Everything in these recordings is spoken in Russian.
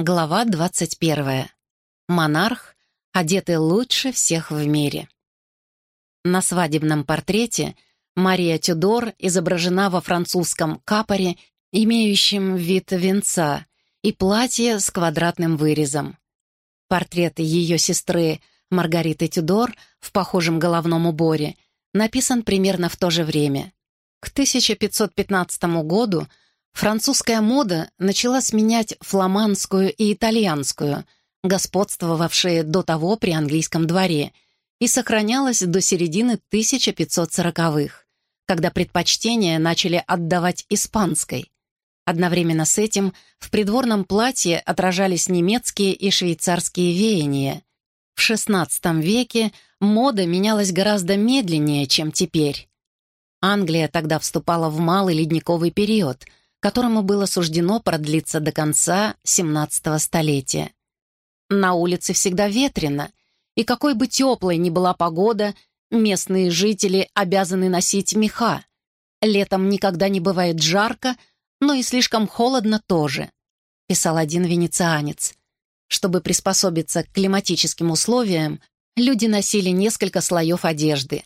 Глава 21. Монарх, одетый лучше всех в мире. На свадебном портрете Мария Тюдор изображена во французском капоре, имеющем вид венца, и платье с квадратным вырезом. Портрет ее сестры Маргариты Тюдор в похожем головном уборе написан примерно в то же время. К 1515 году Французская мода начала сменять фламандскую и итальянскую, господствовавшие до того при английском дворе, и сохранялась до середины 1540-х, когда предпочтение начали отдавать испанской. Одновременно с этим в придворном платье отражались немецкие и швейцарские веяния. В XVI веке мода менялась гораздо медленнее, чем теперь. Англия тогда вступала в малый ледниковый период — которому было суждено продлиться до конца 17 столетия. На улице всегда ветрено, и какой бы теплой ни была погода, местные жители обязаны носить меха. Летом никогда не бывает жарко, но и слишком холодно тоже, писал один венецианец. Чтобы приспособиться к климатическим условиям, люди носили несколько слоев одежды.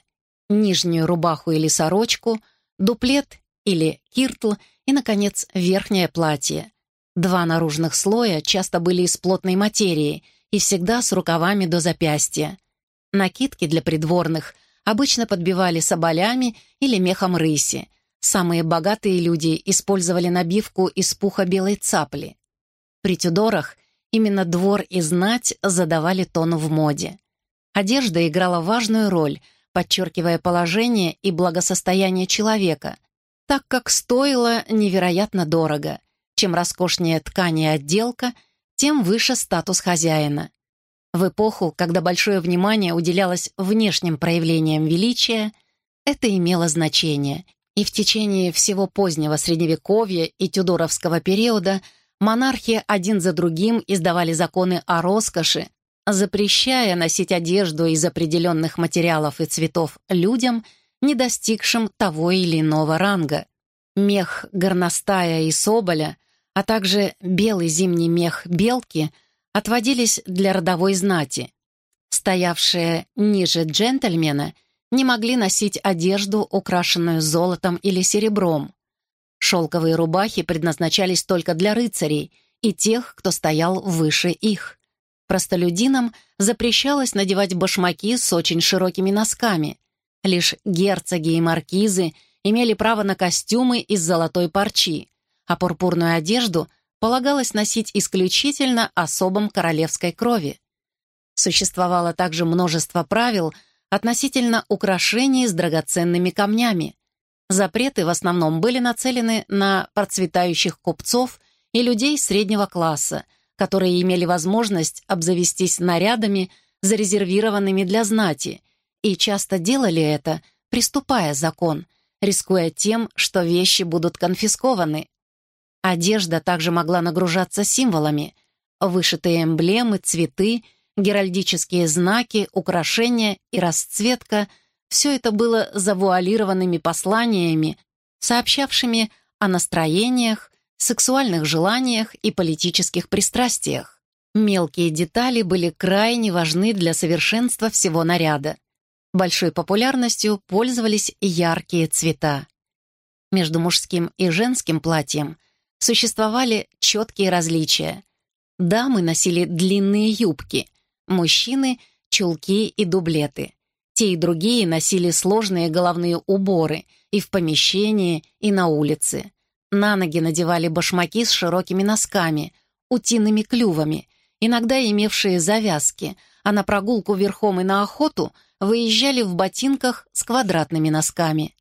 Нижнюю рубаху или сорочку, дуплет или киртл и, наконец, верхнее платье. Два наружных слоя часто были из плотной материи и всегда с рукавами до запястья. Накидки для придворных обычно подбивали соболями или мехом рыси. Самые богатые люди использовали набивку из пуха белой цапли. При Тюдорах именно двор и знать задавали тон в моде. Одежда играла важную роль, подчеркивая положение и благосостояние человека — так как стоило невероятно дорого. Чем роскошнее ткань и отделка, тем выше статус хозяина. В эпоху, когда большое внимание уделялось внешним проявлениям величия, это имело значение, и в течение всего позднего Средневековья и Тюдоровского периода монархи один за другим издавали законы о роскоши, запрещая носить одежду из определенных материалов и цветов людям – не достигшим того или иного ранга. Мех горностая и соболя, а также белый зимний мех белки отводились для родовой знати. Стоявшие ниже джентльмена не могли носить одежду, украшенную золотом или серебром. Шелковые рубахи предназначались только для рыцарей и тех, кто стоял выше их. Простолюдинам запрещалось надевать башмаки с очень широкими носками, Лишь герцоги и маркизы имели право на костюмы из золотой парчи, а пурпурную одежду полагалось носить исключительно особам королевской крови. Существовало также множество правил относительно украшений с драгоценными камнями. Запреты в основном были нацелены на процветающих купцов и людей среднего класса, которые имели возможность обзавестись нарядами, зарезервированными для знати – и часто делали это, приступая закон, рискуя тем, что вещи будут конфискованы. Одежда также могла нагружаться символами, вышитые эмблемы, цветы, геральдические знаки, украшения и расцветка — все это было завуалированными посланиями, сообщавшими о настроениях, сексуальных желаниях и политических пристрастиях. Мелкие детали были крайне важны для совершенства всего наряда. Большой популярностью пользовались яркие цвета. Между мужским и женским платьем существовали четкие различия. Дамы носили длинные юбки, мужчины — чулки и дублеты. Те и другие носили сложные головные уборы и в помещении, и на улице. На ноги надевали башмаки с широкими носками, утиными клювами, иногда имевшие завязки, а на прогулку верхом и на охоту — выезжали в ботинках с квадратными носками.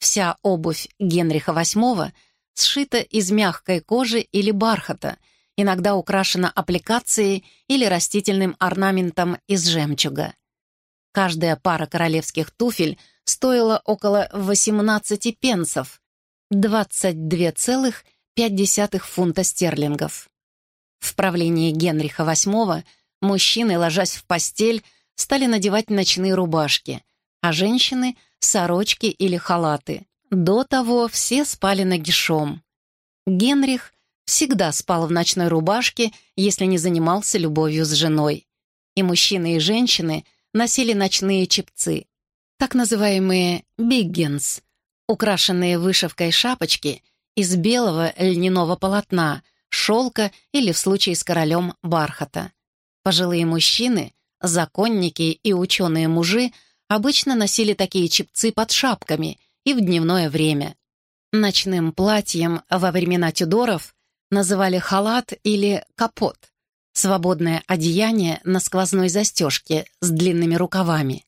Вся обувь Генриха VIII сшита из мягкой кожи или бархата, иногда украшена аппликацией или растительным орнаментом из жемчуга. Каждая пара королевских туфель стоила около 18 пенсов, 22,5 фунта стерлингов. В правлении Генриха VIII мужчины, ложась в постель, стали надевать ночные рубашки, а женщины — сорочки или халаты. До того все спали нагишом. Генрих всегда спал в ночной рубашке, если не занимался любовью с женой. И мужчины, и женщины носили ночные чепцы, так называемые «биггенс», украшенные вышивкой шапочки из белого льняного полотна, шелка или, в случае с королем, бархата. Пожилые мужчины, законники и ученые-мужи обычно носили такие чепцы под шапками и в дневное время. Ночным платьем во времена Тюдоров называли халат или капот, свободное одеяние на сквозной застежке с длинными рукавами.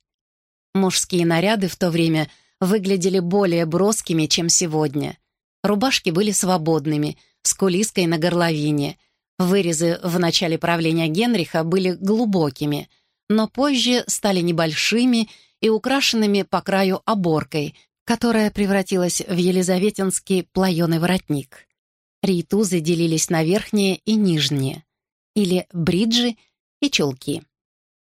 Мужские наряды в то время выглядели более броскими, чем сегодня. Рубашки были свободными, с кулиской на горловине. Вырезы в начале правления Генриха были глубокими, но позже стали небольшими и украшенными по краю оборкой, которая превратилась в елизаветинский плаеный воротник. Рейтузы делились на верхние и нижние, или бриджи и чулки.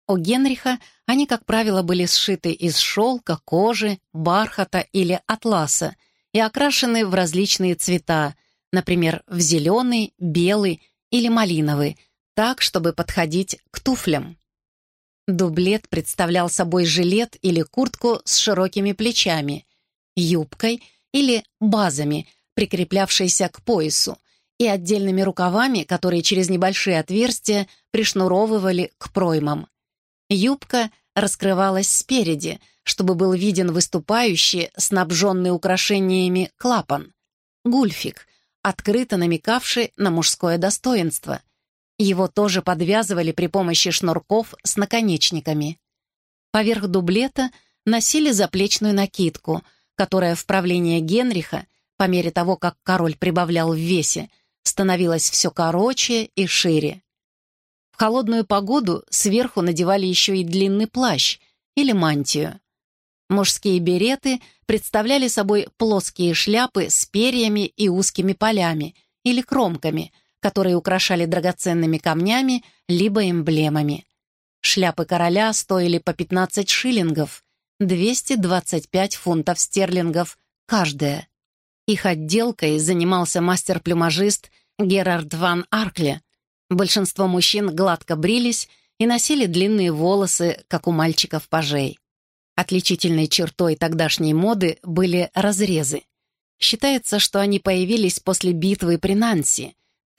У Генриха они, как правило, были сшиты из шелка, кожи, бархата или атласа и окрашены в различные цвета, например, в зеленый, белый или малиновый, так, чтобы подходить к туфлям. Дублет представлял собой жилет или куртку с широкими плечами, юбкой или базами, прикреплявшейся к поясу, и отдельными рукавами, которые через небольшие отверстия пришнуровывали к проймам. Юбка раскрывалась спереди, чтобы был виден выступающий, снабженный украшениями клапан. Гульфик, открыто намекавший на мужское достоинство. Его тоже подвязывали при помощи шнурков с наконечниками. Поверх дублета носили заплечную накидку, которая в правлении Генриха, по мере того, как король прибавлял в весе, становилась все короче и шире. В холодную погоду сверху надевали еще и длинный плащ или мантию. Мужские береты представляли собой плоские шляпы с перьями и узкими полями или кромками, которые украшали драгоценными камнями либо эмблемами. Шляпы короля стоили по 15 шиллингов, 225 фунтов стерлингов каждая. Их отделкой занимался мастер-плюмажист Герард ван Аркле. Большинство мужчин гладко брились и носили длинные волосы, как у мальчиков-пажей. Отличительной чертой тогдашней моды были разрезы. Считается, что они появились после битвы при Нанси,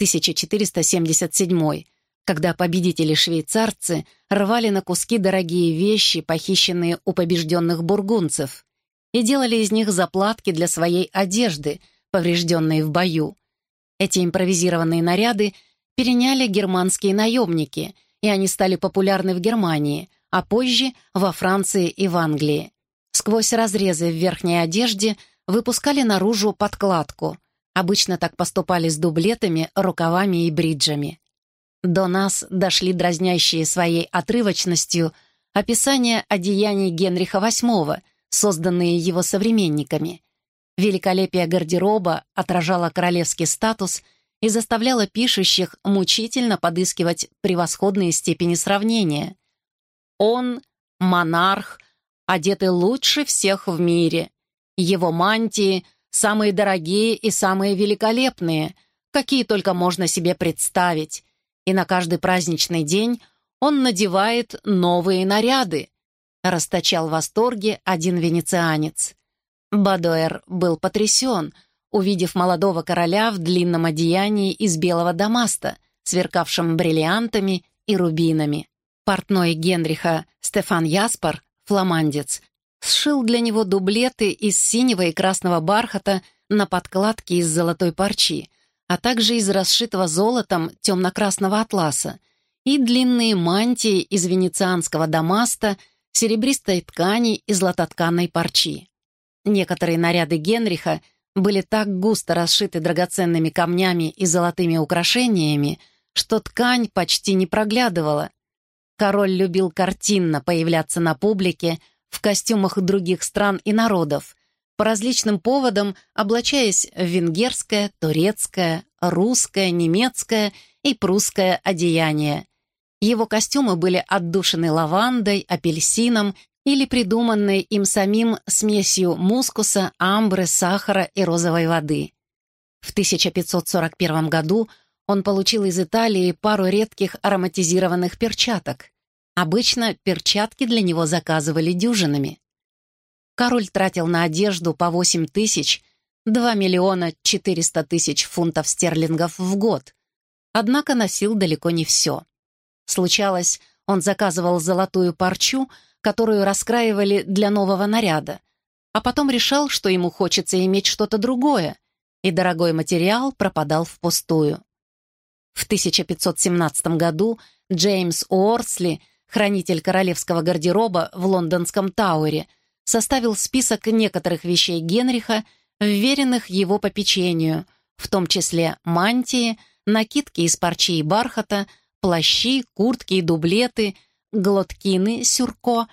1477 когда победители-швейцарцы рвали на куски дорогие вещи, похищенные у побежденных бургунцев, и делали из них заплатки для своей одежды, поврежденной в бою. Эти импровизированные наряды переняли германские наемники, и они стали популярны в Германии – а позже во Франции и в Англии. Сквозь разрезы в верхней одежде выпускали наружу подкладку. Обычно так поступали с дублетами, рукавами и бриджами. До нас дошли дразнящие своей отрывочностью описания одеяний Генриха VIII, созданные его современниками. Великолепие гардероба отражало королевский статус и заставляло пишущих мучительно подыскивать превосходные степени сравнения. Он — монарх, одетый лучше всех в мире. Его мантии — самые дорогие и самые великолепные, какие только можно себе представить. И на каждый праздничный день он надевает новые наряды. Расточал в восторге один венецианец. Бадуэр был потрясен, увидев молодого короля в длинном одеянии из белого дамаста, сверкавшем бриллиантами и рубинами. Портной Генриха Стефан Яспар, фламандец, сшил для него дублеты из синего и красного бархата на подкладке из золотой парчи, а также из расшитого золотом темно-красного атласа и длинные мантии из венецианского дамаста, серебристой ткани и златотканной парчи. Некоторые наряды Генриха были так густо расшиты драгоценными камнями и золотыми украшениями, что ткань почти не проглядывала, Король любил картинно появляться на публике в костюмах других стран и народов, по различным поводам облачаясь в венгерское, турецкое, русское, немецкое и прусское одеяние. Его костюмы были отдушены лавандой, апельсином или придуманной им самим смесью мускуса, амбры, сахара и розовой воды. В 1541 году он получил из Италии пару редких ароматизированных перчаток. Обычно перчатки для него заказывали дюжинами. Король тратил на одежду по 8 тысяч, 2 миллиона 400 тысяч фунтов стерлингов в год, однако носил далеко не все. Случалось, он заказывал золотую парчу, которую раскраивали для нового наряда, а потом решал, что ему хочется иметь что-то другое, и дорогой материал пропадал впустую. В 1517 году Джеймс Уорсли, хранитель королевского гардероба в лондонском Тауэре, составил список некоторых вещей Генриха, вверенных его попечению, в том числе мантии, накидки из парчи и бархата, плащи, куртки и дублеты, глоткины, сюрко,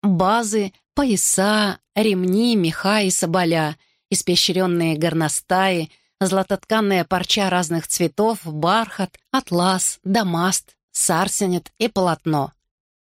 базы, пояса, ремни, меха и соболя, испещренные горностаи, златотканная парча разных цветов, бархат, атлас, дамаст, сарсенет и полотно.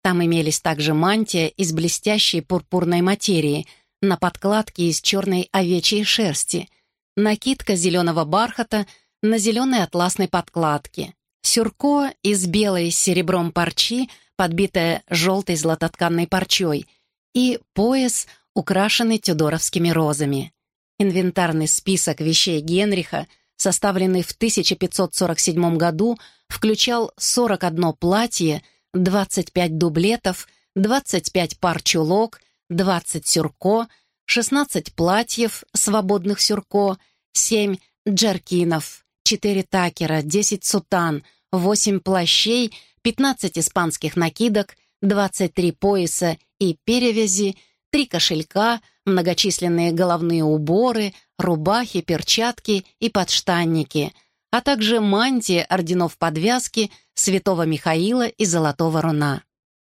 Там имелись также мантия из блестящей пурпурной материи, на подкладке из черной овечьей шерсти, накидка зеленого бархата на зеленой атласной подкладке, сюрко из белой с серебром парчи, подбитая желтой златотканной парчой, и пояс, украшенный тюдоровскими розами. Инвентарный список вещей Генриха, составленный в 1547 году, включал 41 платье, 25 дублетов, 25 пар чулок, 20 сюрко, 16 платьев, свободных сюрко, 7 джаркинов, 4 такера, 10 сутан, 8 плащей, 15 испанских накидок, 23 пояса и перевязи, 3 кошелька — многочисленные головные уборы, рубахи, перчатки и подштанники, а также мантии орденов подвязки святого Михаила и золотого руна.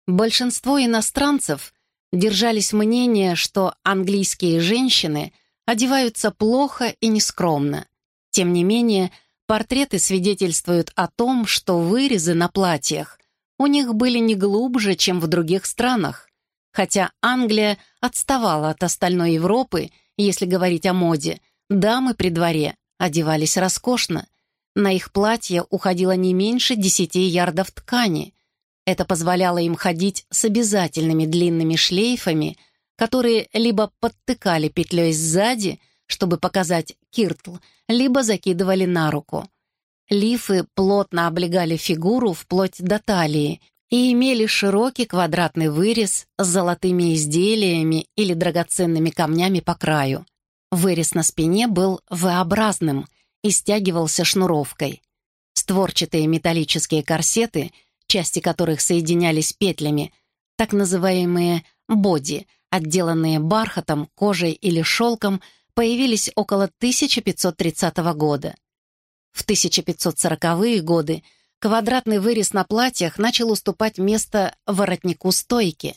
Большинство иностранцев держались мнения, что английские женщины одеваются плохо и нескромно. Тем не менее, портреты свидетельствуют о том, что вырезы на платьях у них были не глубже, чем в других странах. Хотя Англия отставала от остальной Европы, если говорить о моде, дамы при дворе одевались роскошно. На их платье уходило не меньше десяти ярдов ткани. Это позволяло им ходить с обязательными длинными шлейфами, которые либо подтыкали петлей сзади, чтобы показать киртл, либо закидывали на руку. Лифы плотно облегали фигуру вплоть до талии и имели широкий квадратный вырез с золотыми изделиями или драгоценными камнями по краю. Вырез на спине был V-образным и стягивался шнуровкой. Створчатые металлические корсеты, части которых соединялись петлями, так называемые «боди», отделанные бархатом, кожей или шелком, появились около 1530 года. В 1540-е годы квадратный вырез на платьях начал уступать место воротнику стойки.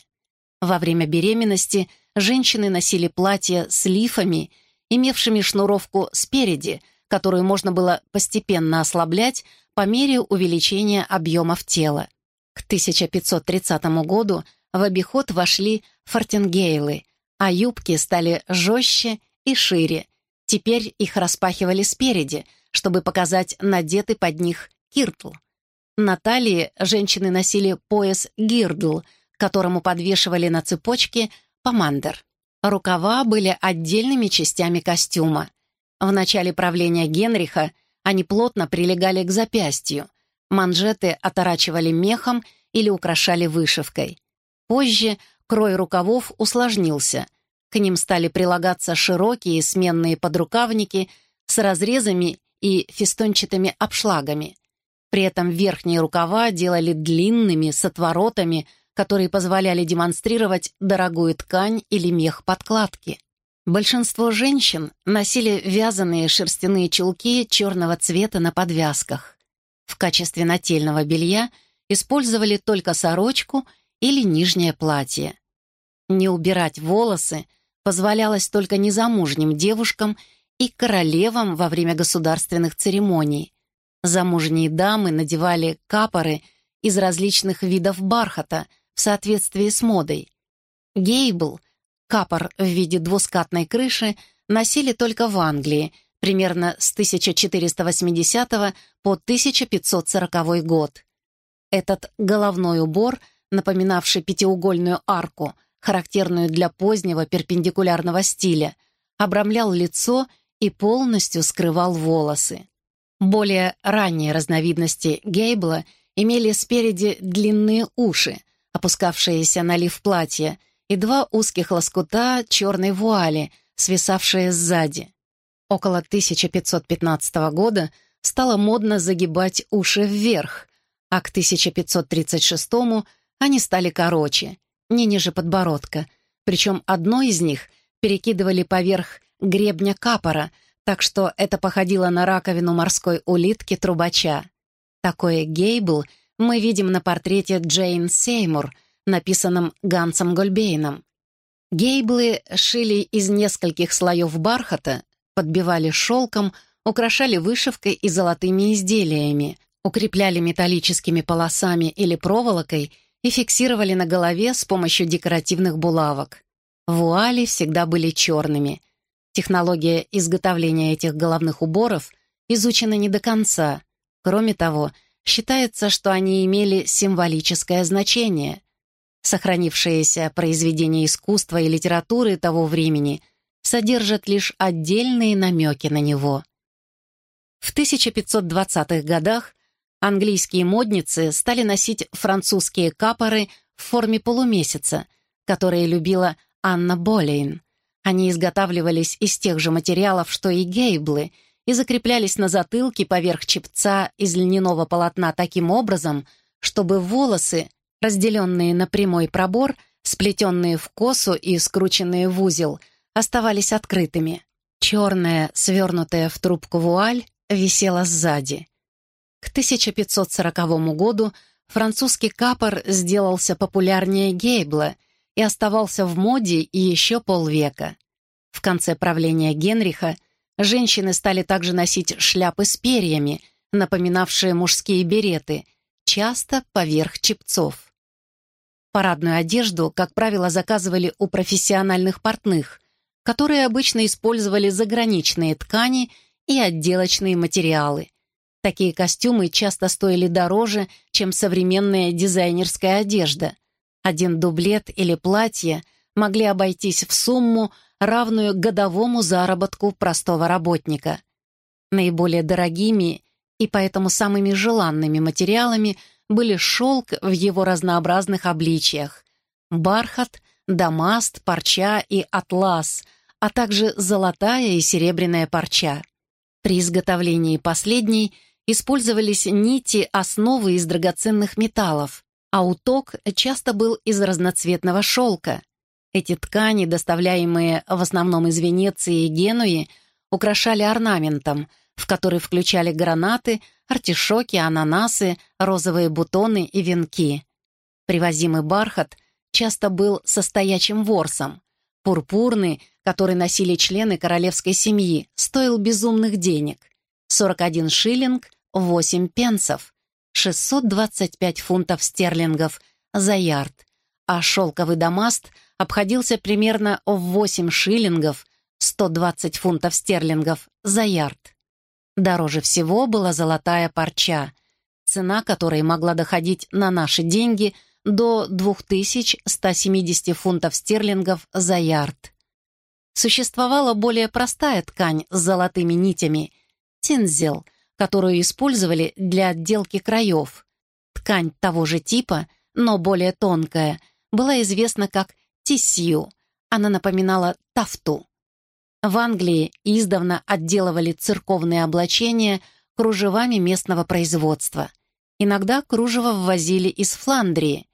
Во время беременности женщины носили платья с лифами, имевшими шнуровку спереди, которую можно было постепенно ослаблять по мере увеличения объемов тела. К 1530 году в обиход вошли фортингейлы, а юбки стали жестче и шире. Теперь их распахивали спереди, чтобы показать надетый под них киртл. На талии женщины носили пояс гирдл, которому подвешивали на цепочке помандер. Рукава были отдельными частями костюма. В начале правления Генриха они плотно прилегали к запястью. Манжеты оторачивали мехом или украшали вышивкой. Позже крой рукавов усложнился. К ним стали прилагаться широкие сменные подрукавники с разрезами и фестончатыми обшлагами. При этом верхние рукава делали длинными, с отворотами, которые позволяли демонстрировать дорогую ткань или мех подкладки. Большинство женщин носили вязаные шерстяные чулки черного цвета на подвязках. В качестве нательного белья использовали только сорочку или нижнее платье. Не убирать волосы позволялось только незамужним девушкам и королевам во время государственных церемоний. Замужние дамы надевали капоры из различных видов бархата в соответствии с модой. Гейбл, капор в виде двускатной крыши, носили только в Англии, примерно с 1480 по 1540 год. Этот головной убор, напоминавший пятиугольную арку, характерную для позднего перпендикулярного стиля, обрамлял лицо и полностью скрывал волосы. Более ранние разновидности гейбла имели спереди длинные уши, опускавшиеся на лиф платья, и два узких лоскута черной вуали, свисавшие сзади. Около 1515 года стало модно загибать уши вверх, а к 1536 они стали короче, не ниже подбородка, причем одно из них перекидывали поверх гребня капора, так что это походило на раковину морской улитки-трубача. Такое гейбл мы видим на портрете Джейн Сеймур, написанном Гансом Гольбейном. Гейблы шили из нескольких слоев бархата, подбивали шелком, украшали вышивкой и золотыми изделиями, укрепляли металлическими полосами или проволокой и фиксировали на голове с помощью декоративных булавок. Вуали всегда были черными. Технология изготовления этих головных уборов изучена не до конца. Кроме того, считается, что они имели символическое значение. Сохранившиеся произведения искусства и литературы того времени содержат лишь отдельные намеки на него. В 1520-х годах английские модницы стали носить французские капоры в форме полумесяца, которые любила Анна Болейн. Они изготавливались из тех же материалов, что и гейблы, и закреплялись на затылке поверх чепца из льняного полотна таким образом, чтобы волосы, разделенные на прямой пробор, сплетенные в косу и скрученные в узел, оставались открытыми. Черная, свернутая в трубку вуаль, висела сзади. К 1540 году французский капор сделался популярнее Гейбла и оставался в моде и еще полвека. В конце правления Генриха женщины стали также носить шляпы с перьями, напоминавшие мужские береты, часто поверх чепцов. Парадную одежду, как правило, заказывали у профессиональных портных, которые обычно использовали заграничные ткани и отделочные материалы. Такие костюмы часто стоили дороже, чем современная дизайнерская одежда. Один дублет или платье могли обойтись в сумму, равную годовому заработку простого работника. Наиболее дорогими и поэтому самыми желанными материалами были шелк в его разнообразных обличиях, бархат, дамаст, парча и атлас, а также золотая и серебряная парча. При изготовлении последней использовались нити основы из драгоценных металлов, а уток часто был из разноцветного шелка. Эти ткани, доставляемые в основном из Венеции и Генуи, украшали орнаментом, в который включали гранаты, артишоки, ананасы, розовые бутоны и венки. Привозимый бархат часто был со стоячим ворсом. Пурпурный, который носили члены королевской семьи, стоил безумных денег. 41 шиллинг 8 пенсов, 625 фунтов стерлингов за ярд, а шелковый дамаст обходился примерно в 8 шиллингов, 120 фунтов стерлингов за ярд. Дороже всего была золотая парча, цена которой могла доходить на наши деньги до 2170 фунтов стерлингов за ярд. Существовала более простая ткань с золотыми нитями — тинзел, которую использовали для отделки краев. Ткань того же типа, но более тонкая, была известна как тисью. Она напоминала тафту. В Англии издавна отделывали церковные облачения кружевами местного производства. Иногда кружево ввозили из Фландрии.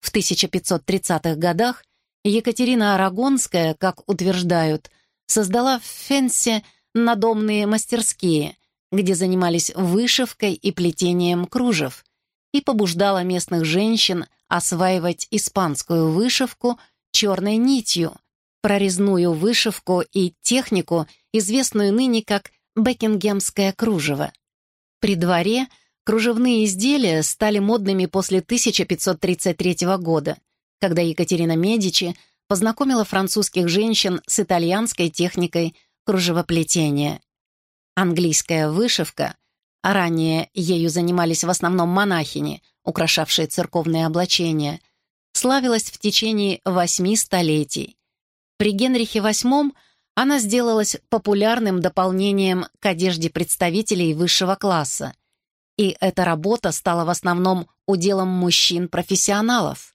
В 1530-х годах Екатерина Арагонская, как утверждают, создала в Фенсе надомные мастерские, где занимались вышивкой и плетением кружев, и побуждала местных женщин осваивать испанскую вышивку черной нитью, прорезную вышивку и технику, известную ныне как бекингемское кружево. При дворе кружевные изделия стали модными после 1533 года, когда Екатерина Медичи познакомила французских женщин с итальянской техникой кружевоплетения. Английская вышивка, а ранее ею занимались в основном монахини, украшавшие церковные облачения, славилась в течение восьми столетий. При Генрихе VIII она сделалась популярным дополнением к одежде представителей высшего класса, и эта работа стала в основном уделом мужчин-профессионалов.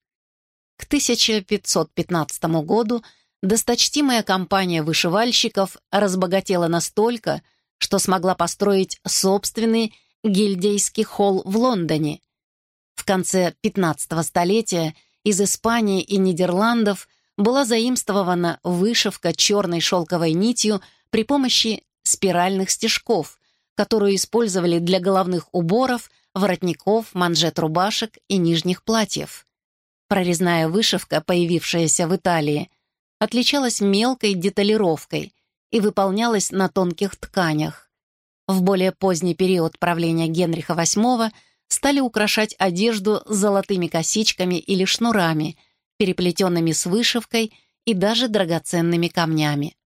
К 1515 году досточтимая компания вышивальщиков разбогатела настолько, что смогла построить собственный гильдейский холл в Лондоне. В конце 15 столетия из Испании и Нидерландов была заимствована вышивка черной шелковой нитью при помощи спиральных стежков, которую использовали для головных уборов, воротников, манжет рубашек и нижних платьев. Прорезная вышивка, появившаяся в Италии, отличалась мелкой деталировкой и выполнялась на тонких тканях. В более поздний период правления Генриха VIII стали украшать одежду золотыми косичками или шнурами, переплетенными с вышивкой и даже драгоценными камнями.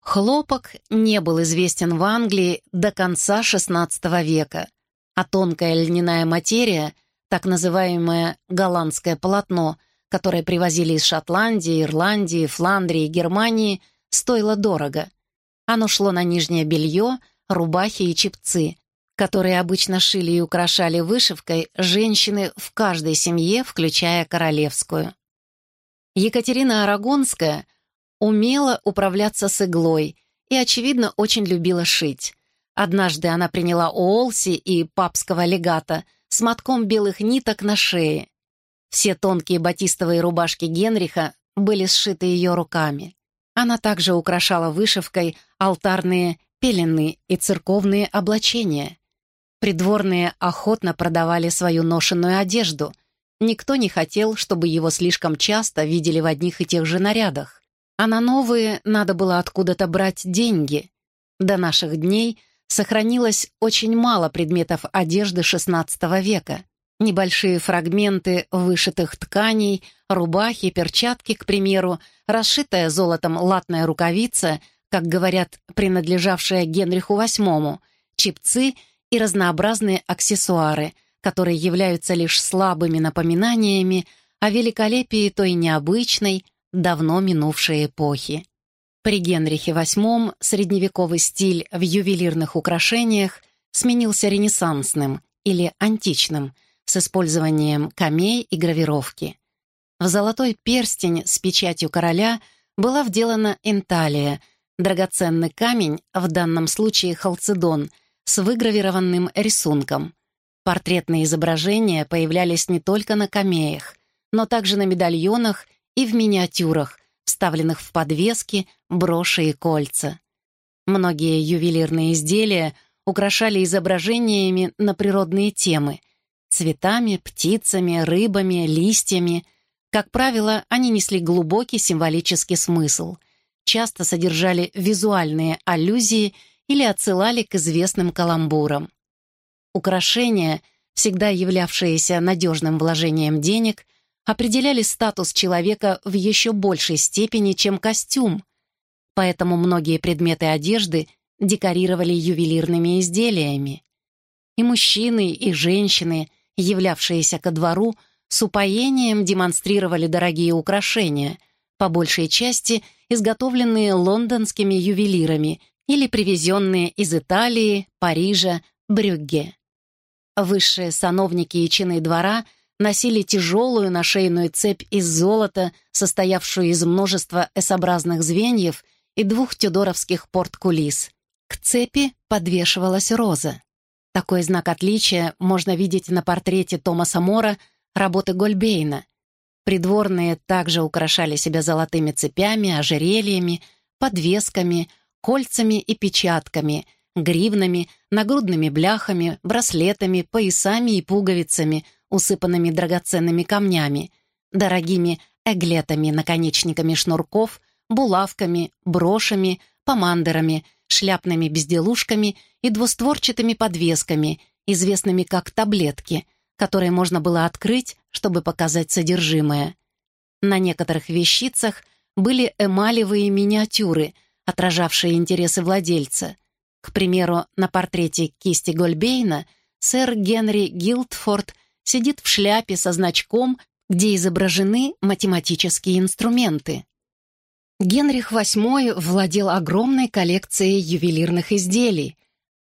Хлопок не был известен в Англии до конца XVI века, а тонкая льняная материя — так называемое голландское полотно, которое привозили из Шотландии, Ирландии, Фландрии, Германии, стоило дорого. Оно шло на нижнее белье, рубахи и чепцы, которые обычно шили и украшали вышивкой женщины в каждой семье, включая королевскую. Екатерина Арагонская умела управляться с иглой и, очевидно, очень любила шить. Однажды она приняла Олси и папского легата с мотком белых ниток на шее. Все тонкие батистовые рубашки Генриха были сшиты ее руками. Она также украшала вышивкой алтарные пелены и церковные облачения. Придворные охотно продавали свою ношенную одежду. Никто не хотел, чтобы его слишком часто видели в одних и тех же нарядах. А на новые надо было откуда-то брать деньги. До наших дней – сохранилось очень мало предметов одежды XVI века. Небольшие фрагменты вышитых тканей, рубахи, перчатки, к примеру, расшитая золотом латная рукавица, как говорят, принадлежавшая Генриху VIII, чипцы и разнообразные аксессуары, которые являются лишь слабыми напоминаниями о великолепии той необычной, давно минувшей эпохи. При Генрихе VIII средневековый стиль в ювелирных украшениях сменился ренессансным или античным с использованием камей и гравировки. В золотой перстень с печатью короля была вделана инталия, драгоценный камень, в данном случае халцедон, с выгравированным рисунком. Портретные изображения появлялись не только на камеях, но также на медальонах и в миниатюрах, вставленных в подвески, броши и кольца. Многие ювелирные изделия украшали изображениями на природные темы — цветами, птицами, рыбами, листьями. Как правило, они несли глубокий символический смысл, часто содержали визуальные аллюзии или отсылали к известным каламбурам. Украшения, всегда являвшиеся надежным вложением денег, определяли статус человека в еще большей степени, чем костюм, поэтому многие предметы одежды декорировали ювелирными изделиями. И мужчины, и женщины, являвшиеся ко двору, с упоением демонстрировали дорогие украшения, по большей части изготовленные лондонскими ювелирами или привезенные из Италии, Парижа, Брюгге. Высшие сановники и чины двора – носили тяжелую нашейную цепь из золота, состоявшую из множества S-образных звеньев и двух тюдоровских порткулис. К цепи подвешивалась роза. Такой знак отличия можно видеть на портрете Томаса Мора работы Гольбейна. Придворные также украшали себя золотыми цепями, ожерельями, подвесками, кольцами и печатками, гривнами, нагрудными бляхами, браслетами, поясами и пуговицами, усыпанными драгоценными камнями, дорогими эглетами, наконечниками шнурков, булавками, брошами, помандерами, шляпными безделушками и двустворчатыми подвесками, известными как таблетки, которые можно было открыть, чтобы показать содержимое. На некоторых вещицах были эмалевые миниатюры, отражавшие интересы владельца. К примеру, на портрете кисти Гольбейна сэр Генри Гилдфорд сидит в шляпе со значком, где изображены математические инструменты. Генрих VIII владел огромной коллекцией ювелирных изделий,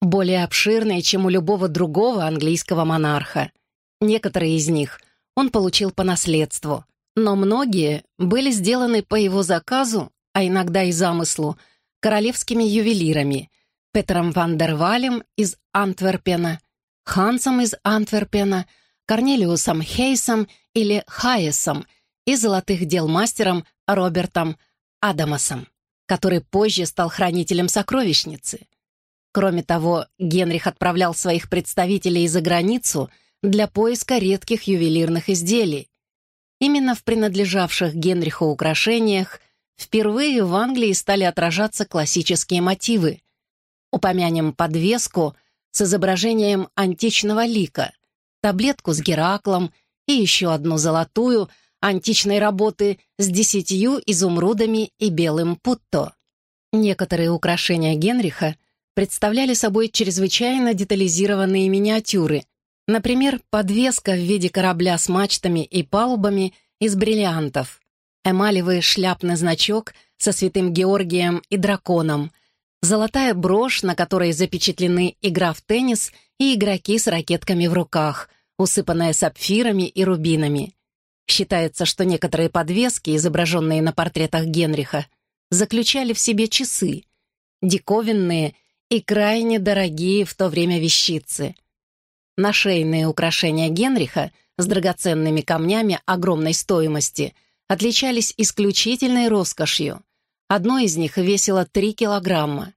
более обширной, чем у любого другого английского монарха. Некоторые из них он получил по наследству, но многие были сделаны по его заказу, а иногда и замыслу, королевскими ювелирами Петром ван дер Валем из Антверпена, Хансом из Антверпена, Корнелиусом Хейсом или Хайесом и золотых дел мастером Робертом Адамасом, который позже стал хранителем сокровищницы. Кроме того, Генрих отправлял своих представителей за границу для поиска редких ювелирных изделий. Именно в принадлежавших Генриху украшениях впервые в Англии стали отражаться классические мотивы. Упомянем подвеску с изображением античного лика, таблетку с Гераклом и еще одну золотую – античной работы с десятью изумрудами и белым путто. Некоторые украшения Генриха представляли собой чрезвычайно детализированные миниатюры, например, подвеска в виде корабля с мачтами и палубами из бриллиантов, эмалевый шляпный значок со святым Георгием и драконом, золотая брошь, на которой запечатлены игра в теннис и игроки с ракетками в руках, усыпанная сапфирами и рубинами. Считается, что некоторые подвески, изображенные на портретах Генриха, заключали в себе часы, диковинные и крайне дорогие в то время вещицы. Нашейные украшения Генриха с драгоценными камнями огромной стоимости отличались исключительной роскошью. Одно из них весило 3 килограмма.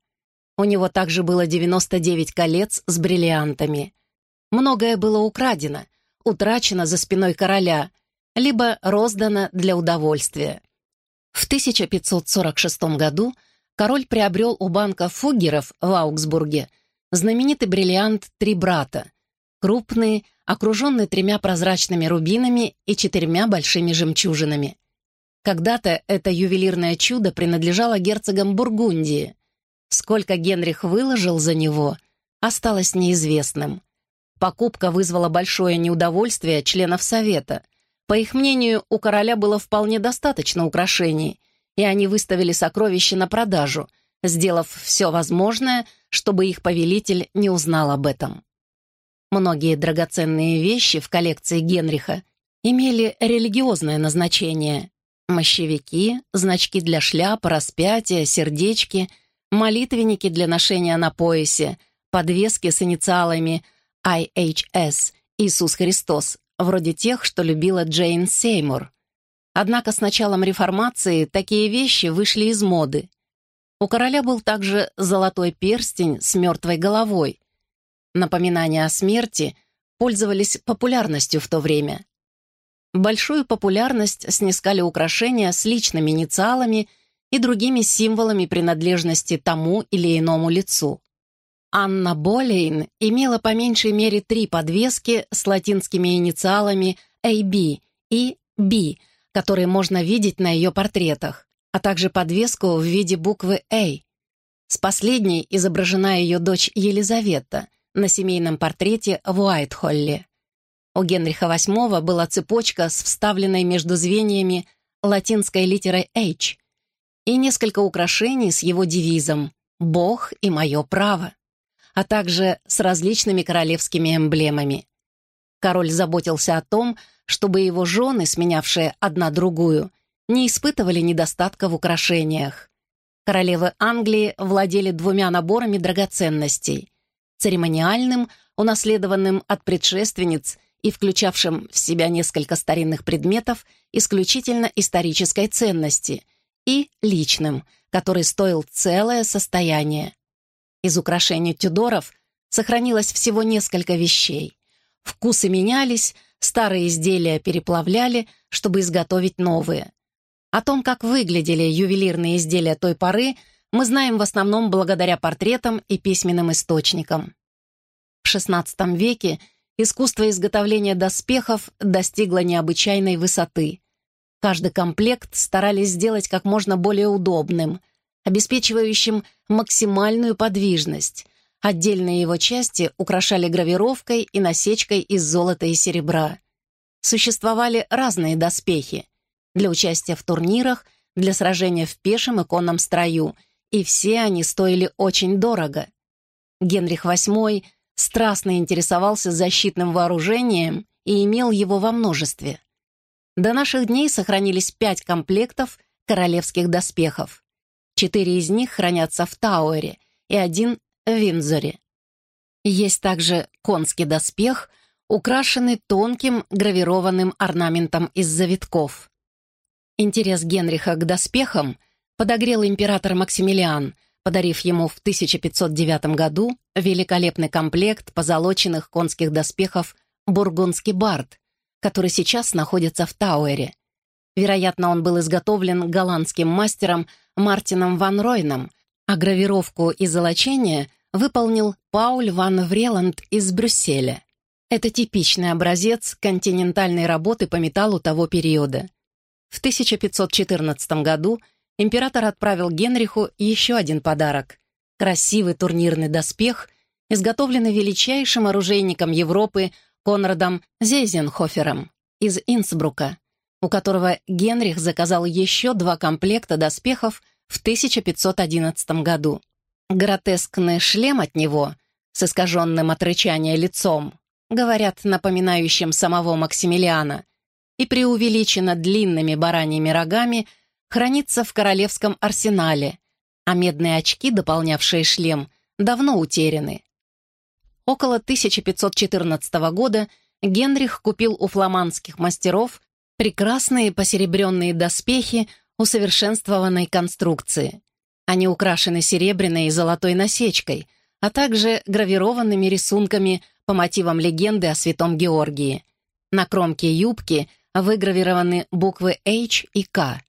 У него также было 99 колец с бриллиантами. Многое было украдено, утрачено за спиной короля, либо роздано для удовольствия. В 1546 году король приобрел у банка Фугеров в Аугсбурге знаменитый бриллиант «Три брата», крупный, окруженный тремя прозрачными рубинами и четырьмя большими жемчужинами. Когда-то это ювелирное чудо принадлежало герцогам Бургундии. Сколько Генрих выложил за него, осталось неизвестным. Покупка вызвала большое неудовольствие членов Совета — по их мнению, у короля было вполне достаточно украшений, и они выставили сокровища на продажу, сделав все возможное, чтобы их повелитель не узнал об этом. Многие драгоценные вещи в коллекции Генриха имели религиозное назначение. Мощевики, значки для шляп, распятия, сердечки, молитвенники для ношения на поясе, подвески с инициалами IHS «Иисус Христос», вроде тех, что любила Джейн Сеймур. Однако с началом реформации такие вещи вышли из моды. У короля был также золотой перстень с мертвой головой. Напоминания о смерти пользовались популярностью в то время. Большую популярность снискали украшения с личными инициалами и другими символами принадлежности тому или иному лицу. Анна Болейн имела по меньшей мере три подвески с латинскими инициалами AB и B, которые можно видеть на ее портретах, а также подвеску в виде буквы A. С последней изображена ее дочь Елизавета на семейном портрете в Уайтхолле. У Генриха VIII была цепочка с вставленной между звеньями латинской литерой H и несколько украшений с его девизом «Бог и мое право» а также с различными королевскими эмблемами. Король заботился о том, чтобы его жены, сменявшие одна другую, не испытывали недостатка в украшениях. Королевы Англии владели двумя наборами драгоценностей — церемониальным, унаследованным от предшественниц и включавшим в себя несколько старинных предметов исключительно исторической ценности, и личным, который стоил целое состояние. Из украшений Тюдоров сохранилось всего несколько вещей. Вкусы менялись, старые изделия переплавляли, чтобы изготовить новые. О том, как выглядели ювелирные изделия той поры, мы знаем в основном благодаря портретам и письменным источникам. В XVI веке искусство изготовления доспехов достигло необычайной высоты. Каждый комплект старались сделать как можно более удобным, обеспечивающим максимальную подвижность, Отдельные его части украшали гравировкой и насечкой из золота и серебра. Существовали разные доспехи для участия в турнирах, для сражения в пешем и конном строю, и все они стоили очень дорого. Генрих VIII страстно интересовался защитным вооружением и имел его во множестве. До наших дней сохранились пять комплектов королевских доспехов. Четыре из них хранятся в Тауэре и один в Виндзоре. Есть также конский доспех, украшенный тонким гравированным орнаментом из завитков. Интерес Генриха к доспехам подогрел император Максимилиан, подарив ему в 1509 году великолепный комплект позолоченных конских доспехов «Бургундский бард», который сейчас находится в Тауэре. Вероятно, он был изготовлен голландским мастером Мартином ван Ройном, а гравировку и золочение выполнил Пауль ван Вреланд из Брюсселя. Это типичный образец континентальной работы по металлу того периода. В 1514 году император отправил Генриху еще один подарок — красивый турнирный доспех, изготовленный величайшим оружейником Европы Конрадом Зейзенхофером из Инсбрука, у которого Генрих заказал еще два комплекта доспехов в 1511 году. Гротескный шлем от него с искаженным от рычания лицом, говорят, напоминающим самого Максимилиана, и преувеличенно длинными бараньими рогами, хранится в королевском арсенале, а медные очки, дополнявшие шлем, давно утеряны. Около 1514 года Генрих купил у фламандских мастеров прекрасные посеребренные доспехи усовершенствованной конструкции. Они украшены серебряной и золотой насечкой, а также гравированными рисунками по мотивам легенды о святом Георгии. На кромке юбки выгравированы буквы H и K.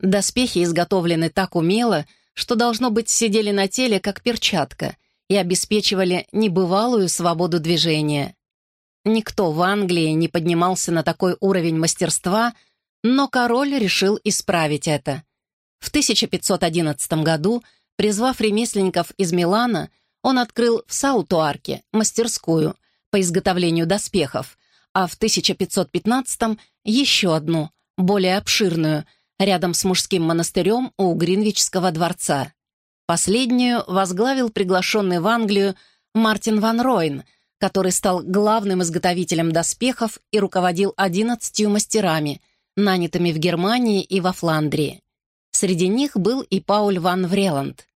Доспехи изготовлены так умело, что, должно быть, сидели на теле, как перчатка — и обеспечивали небывалую свободу движения. Никто в Англии не поднимался на такой уровень мастерства, но король решил исправить это. В 1511 году, призвав ремесленников из Милана, он открыл в Саутуарке мастерскую по изготовлению доспехов, а в 1515 еще одну, более обширную, рядом с мужским монастырем у Гринвичского дворца. Последнюю возглавил приглашенный в Англию Мартин Ван Ройн, который стал главным изготовителем доспехов и руководил одиннадцатью мастерами, нанятыми в Германии и во Фландрии. Среди них был и Пауль ван Вреланд.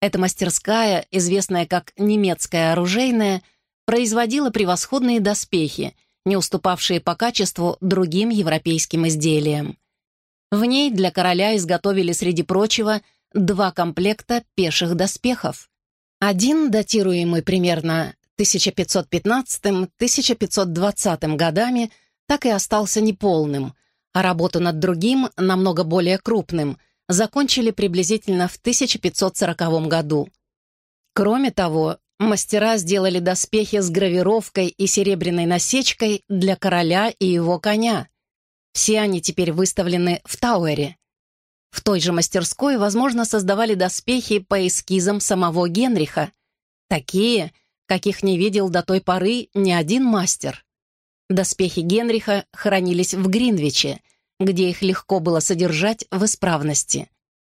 Эта мастерская, известная как немецкая оружейная, производила превосходные доспехи, не уступавшие по качеству другим европейским изделиям. В ней для короля изготовили, среди прочего, два комплекта пеших доспехов. Один, датируемый примерно 1515-1520 годами, так и остался неполным, а работу над другим, намного более крупным, закончили приблизительно в 1540 году. Кроме того, мастера сделали доспехи с гравировкой и серебряной насечкой для короля и его коня. Все они теперь выставлены в Тауэре. В той же мастерской, возможно, создавали доспехи по эскизам самого Генриха. Такие, каких не видел до той поры ни один мастер. Доспехи Генриха хранились в Гринвиче, где их легко было содержать в исправности.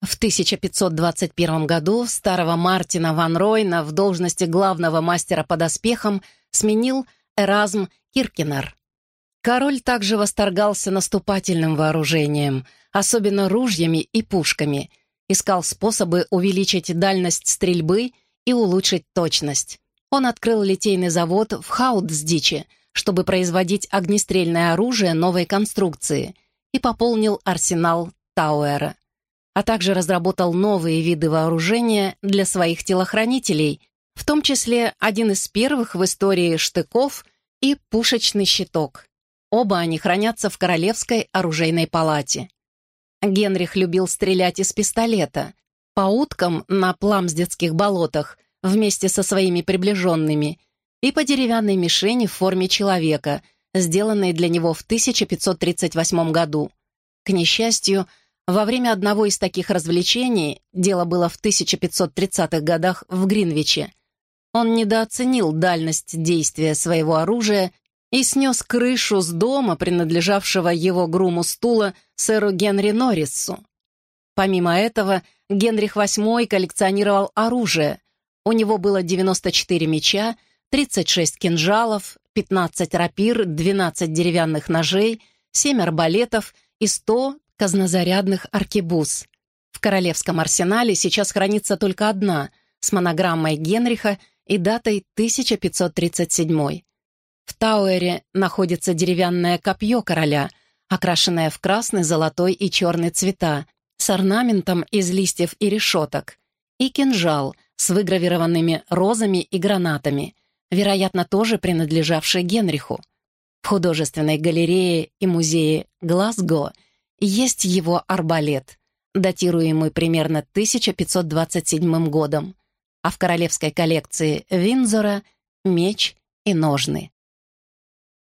В 1521 году старого Мартина ван Ройна в должности главного мастера по доспехам сменил Эразм Киркинер. Король также восторгался наступательным вооружением, особенно ружьями и пушками, искал способы увеличить дальность стрельбы и улучшить точность. Он открыл литейный завод в Хаутсдиче, чтобы производить огнестрельное оружие новой конструкции, и пополнил арсенал Тауэра, а также разработал новые виды вооружения для своих телохранителей, в том числе один из первых в истории штыков и пушечный щиток. Оба они хранятся в Королевской оружейной палате. Генрих любил стрелять из пистолета. По уткам на пламсдетских болотах вместе со своими приближенными и по деревянной мишени в форме человека, сделанной для него в 1538 году. К несчастью, во время одного из таких развлечений, дело было в 1530-х годах в Гринвиче, Он недооценил дальность действия своего оружия и снес крышу с дома, принадлежавшего его груму стула, сэру Генри Норрису. Помимо этого, Генрих VIII коллекционировал оружие. У него было 94 меча, 36 кинжалов, 15 рапир, 12 деревянных ножей, 7 арбалетов и 100 казнозарядных аркебуз. В королевском арсенале сейчас хранится только одна, с монограммой Генриха и датой 1537. В Тауэре находится деревянное копье короля, окрашенное в красный, золотой и черный цвета, с орнаментом из листьев и решеток, и кинжал с выгравированными розами и гранатами, вероятно, тоже принадлежавший Генриху. В художественной галерее и музее Глазго есть его арбалет, датируемый примерно 1527 годом, а в королевской коллекции Винзора — меч и ножны.